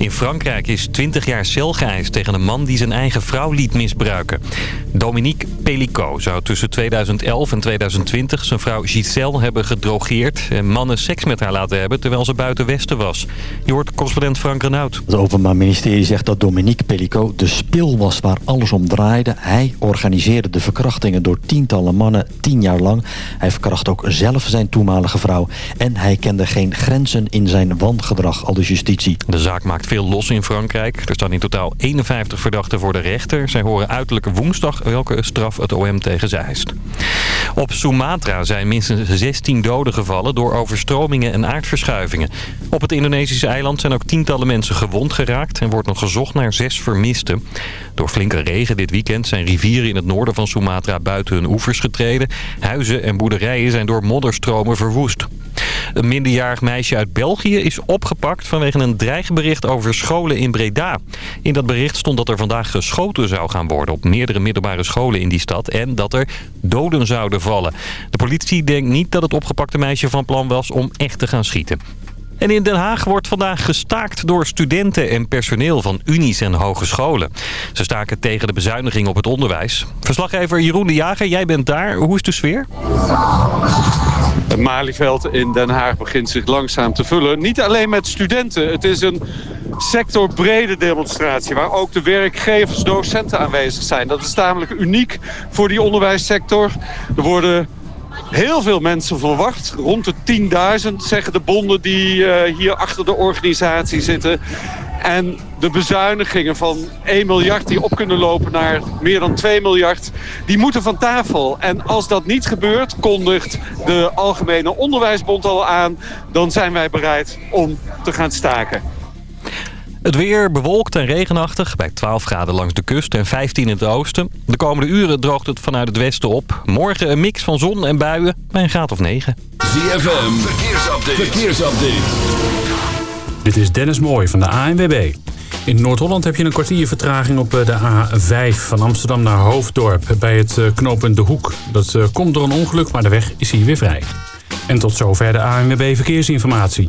In Frankrijk is 20 jaar cel geëist tegen een man die zijn eigen vrouw liet misbruiken. Dominique Pellicot zou tussen 2011 en 2020 zijn vrouw Giselle hebben gedrogeerd... en mannen seks met haar laten hebben terwijl ze buiten Westen was. Je hoort correspondent Frank Renaud. Het Openbaar Ministerie zegt dat Dominique Pellicot de spil was waar alles om draaide. Hij organiseerde de verkrachtingen door tientallen mannen tien jaar lang. Hij verkracht ook zelf zijn toenmalige vrouw. En hij kende geen grenzen in zijn wangedrag, al de justitie. De zaak maakt veel los in Frankrijk. Er staan in totaal 51 verdachten voor de rechter. Zij horen uiterlijk woensdag welke straf het OM tegen ze eist. Op Sumatra zijn minstens 16 doden gevallen door overstromingen en aardverschuivingen. Op het Indonesische eiland zijn ook tientallen mensen gewond geraakt... en wordt nog gezocht naar zes vermisten. Door flinke regen dit weekend zijn rivieren in het noorden van Sumatra buiten hun oevers getreden. Huizen en boerderijen zijn door modderstromen verwoest. Een minderjarig meisje uit België is opgepakt vanwege een dreigbericht over scholen in Breda. In dat bericht stond dat er vandaag geschoten zou gaan worden op meerdere middelbare scholen in die stad en dat er doden zouden vallen. De politie denkt niet dat het opgepakte meisje van plan was om echt te gaan schieten. En in Den Haag wordt vandaag gestaakt door studenten en personeel van unies en hogescholen. Ze staken tegen de bezuiniging op het onderwijs. Verslaggever Jeroen de Jager, jij bent daar. Hoe is de sfeer? Het Malieveld in Den Haag begint zich langzaam te vullen. Niet alleen met studenten. Het is een sectorbrede demonstratie... waar ook de werkgevers, docenten aanwezig zijn. Dat is tamelijk uniek voor die onderwijssector. Er worden heel veel mensen verwacht. Rond de 10.000 zeggen de bonden die uh, hier achter de organisatie zitten. En de bezuinigingen van 1 miljard die op kunnen lopen naar meer dan 2 miljard... die moeten van tafel. En als dat niet gebeurt, kondigt de Algemene Onderwijsbond al aan... dan zijn wij bereid om te gaan staken. Het weer bewolkt en regenachtig bij 12 graden langs de kust en 15 in het oosten. De komende uren droogt het vanuit het westen op. Morgen een mix van zon en buien bij een graad of 9. ZFM, verkeersupdate. verkeersupdate. Dit is Dennis Mooij van de ANWB. In Noord-Holland heb je een kwartier vertraging op de A5 van Amsterdam naar Hoofddorp bij het knooppunt De Hoek. Dat komt door een ongeluk, maar de weg is hier weer vrij. En tot zover de ANWB Verkeersinformatie.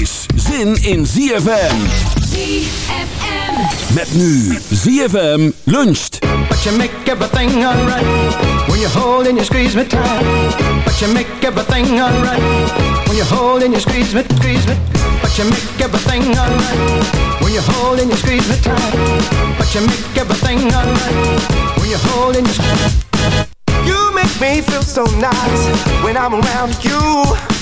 is zin in ZFM. ZFM. Met nu ZFM luncht. But you make everything alright when you hold and you squeeze me tight. But you make everything alright when you hold and you squeeze me, squeeze me. But you make everything alright when you hold and you squeeze me tight. But you make everything alright when you hold and you squeeze me. You make me feel so nice when I'm around you.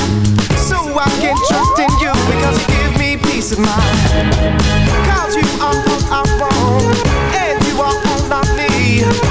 I can trust in you because you give me peace of mind. You are I want, and you are all I need.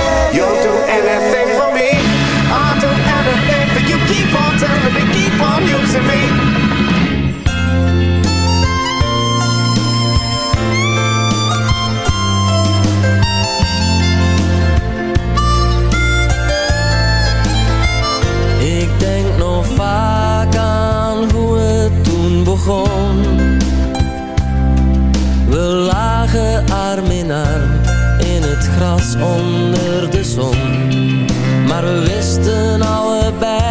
Ik denk nog vaak aan hoe het toen begon. We lagen arm in arm in het gras onder de zon. Maar we wisten allebei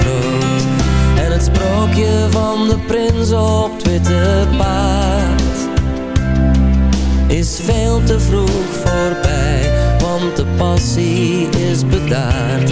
sprookje van de prins op het witte paard is veel te vroeg voorbij, want de passie is bedaard.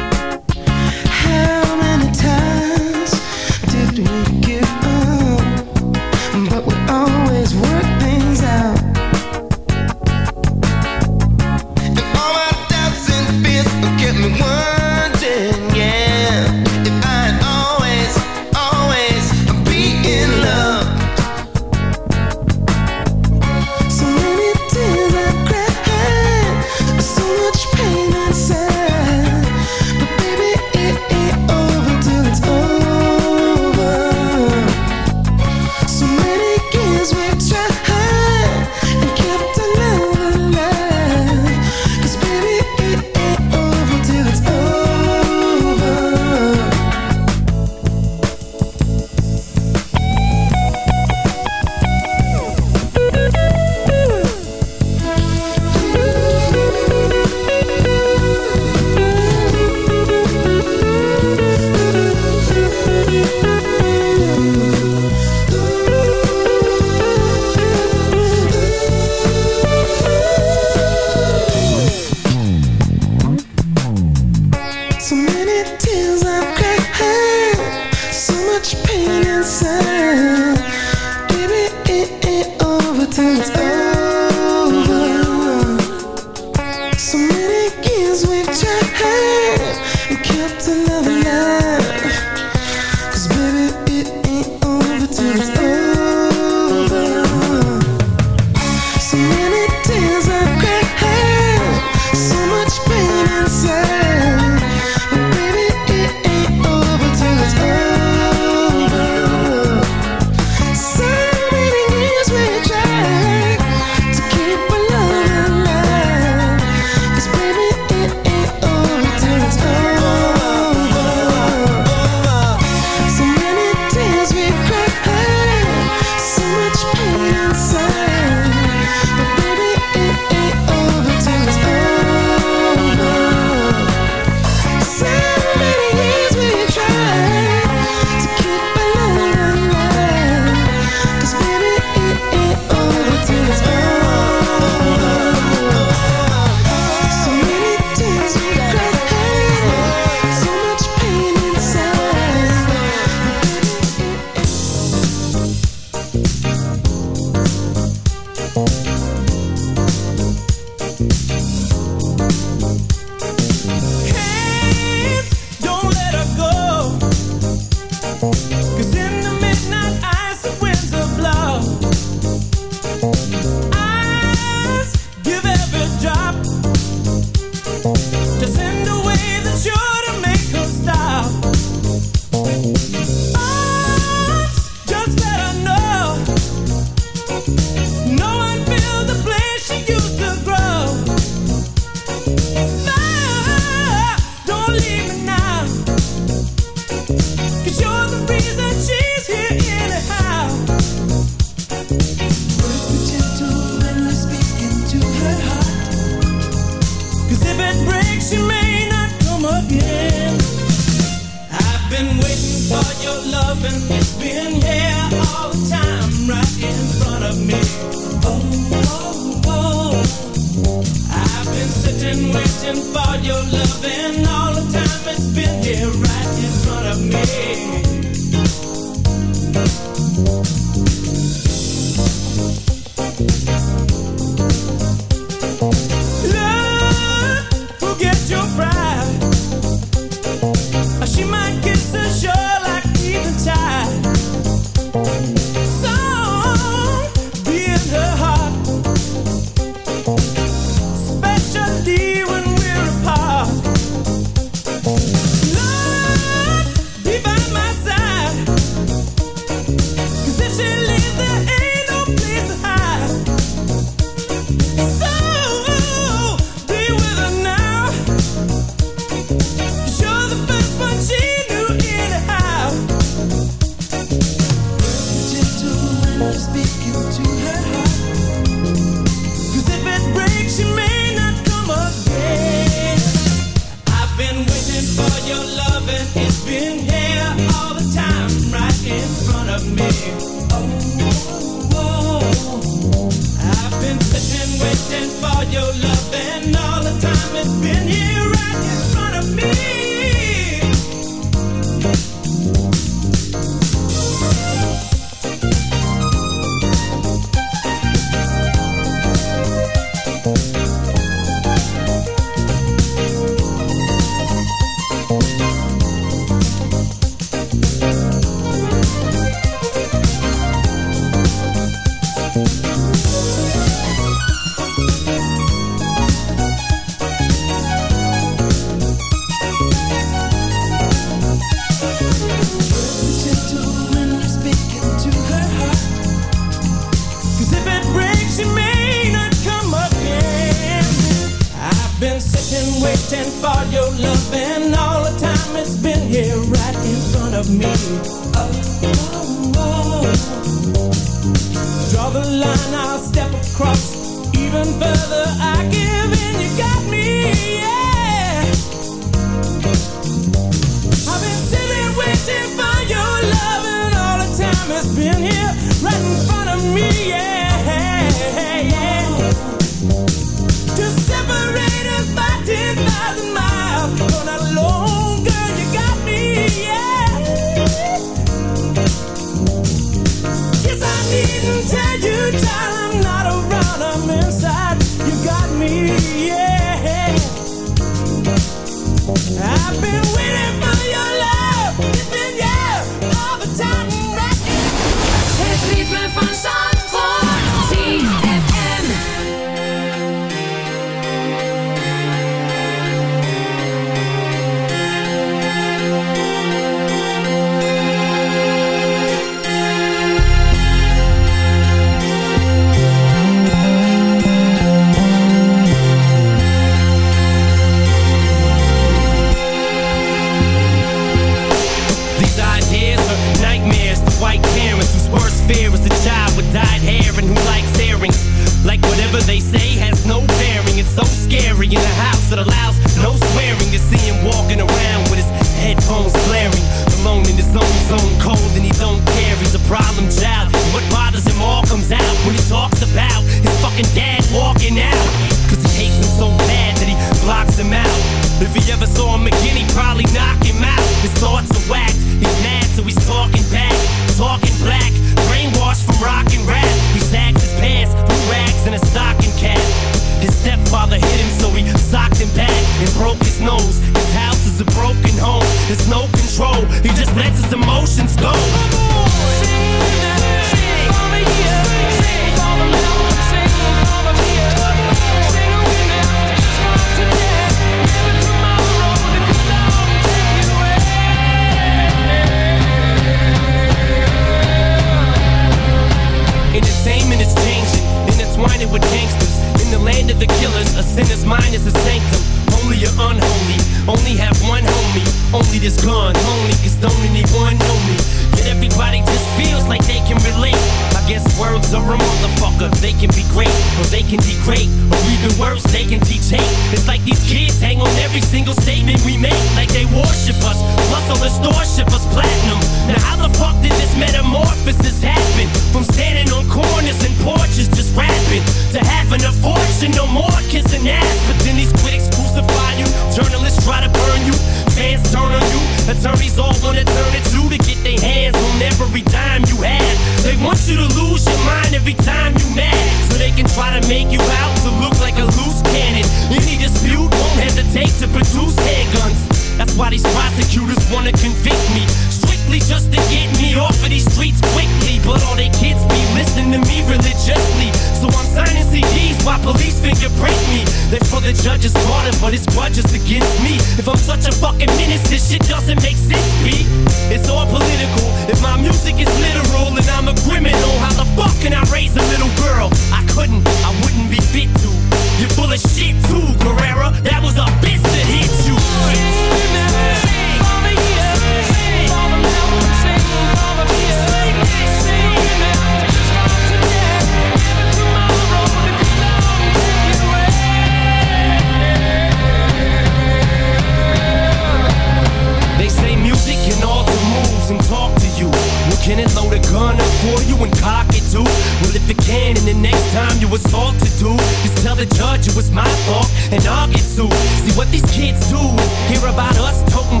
you to do, just tell the judge it was my fault and I'll get sued. See what these kids do is hear about us toting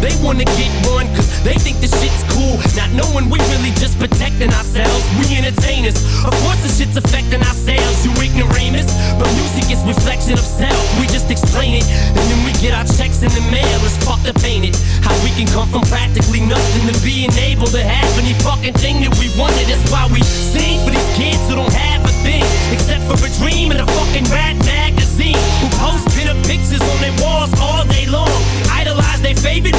they wanna get one cause they think the shit's cool. Not knowing we really just protecting ourselves. We entertainers. Of course the shit's affecting our sales, you ignoramus. But music is reflection of self. We just explain it and then we get our checks in the mail. It's fucked up, ain't it? How we can come from practically nothing to being able to have any fucking thing that we wanted. That's why we sing for these kids who don't have a thing except for a dream and a fucking rat magazine. Who post pinup pictures on their walls all day long. Idolize their favorite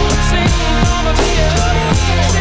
I'ma be a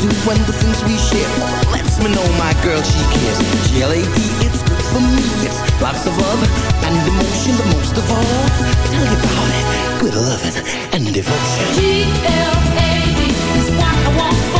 do and the things we share. Lets me know my girl, she cares. G-L-A-D, it's good for me. It's lots of love and emotion, but most of all, tell you about it. Good loving and devotion. G-L-A-D is what I want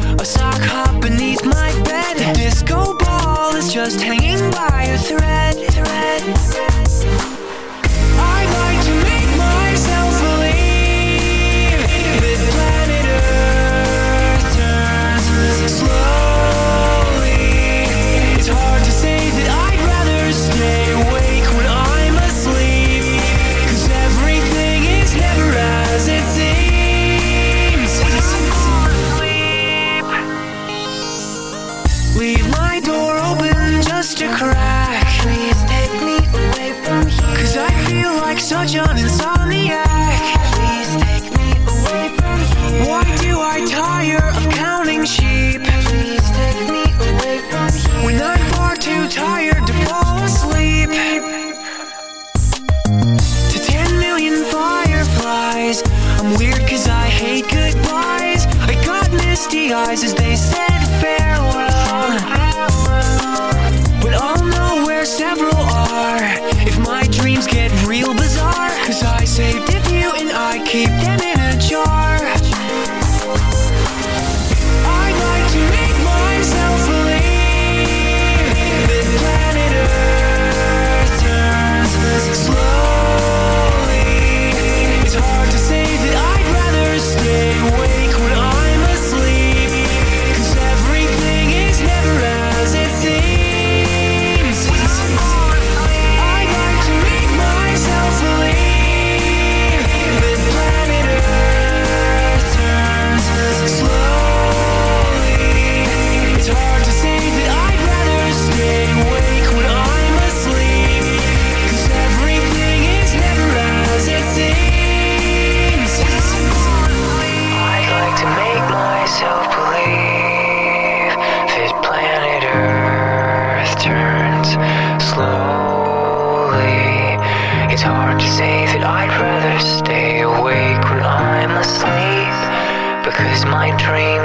a sock hop beneath my bed. A disco ball is just hanging by a thread. thread. Misty eyes as they said farewell. Saved a few and I keep them in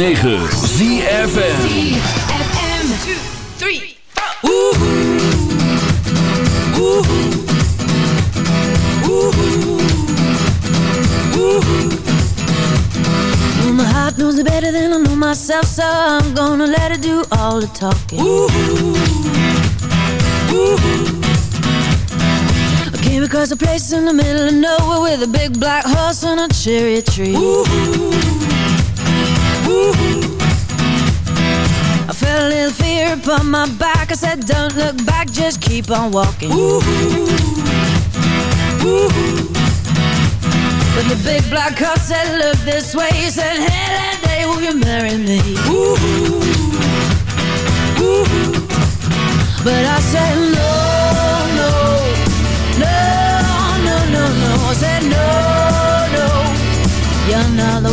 106.9 ZFM. ZFM. Two, three, four. Well, my heart knows it better than I know myself, so I'm gonna let it do all the talking. I came across a place in the middle of nowhere with a big black horse and a cherry tree. I felt a little fear upon my back. I said, Don't look back, just keep on walking. But the big black horse said, Look this way. He said, Hey, that day, will you marry me? But I said, No, no, no, no, no, no. I said, No, no, you're not the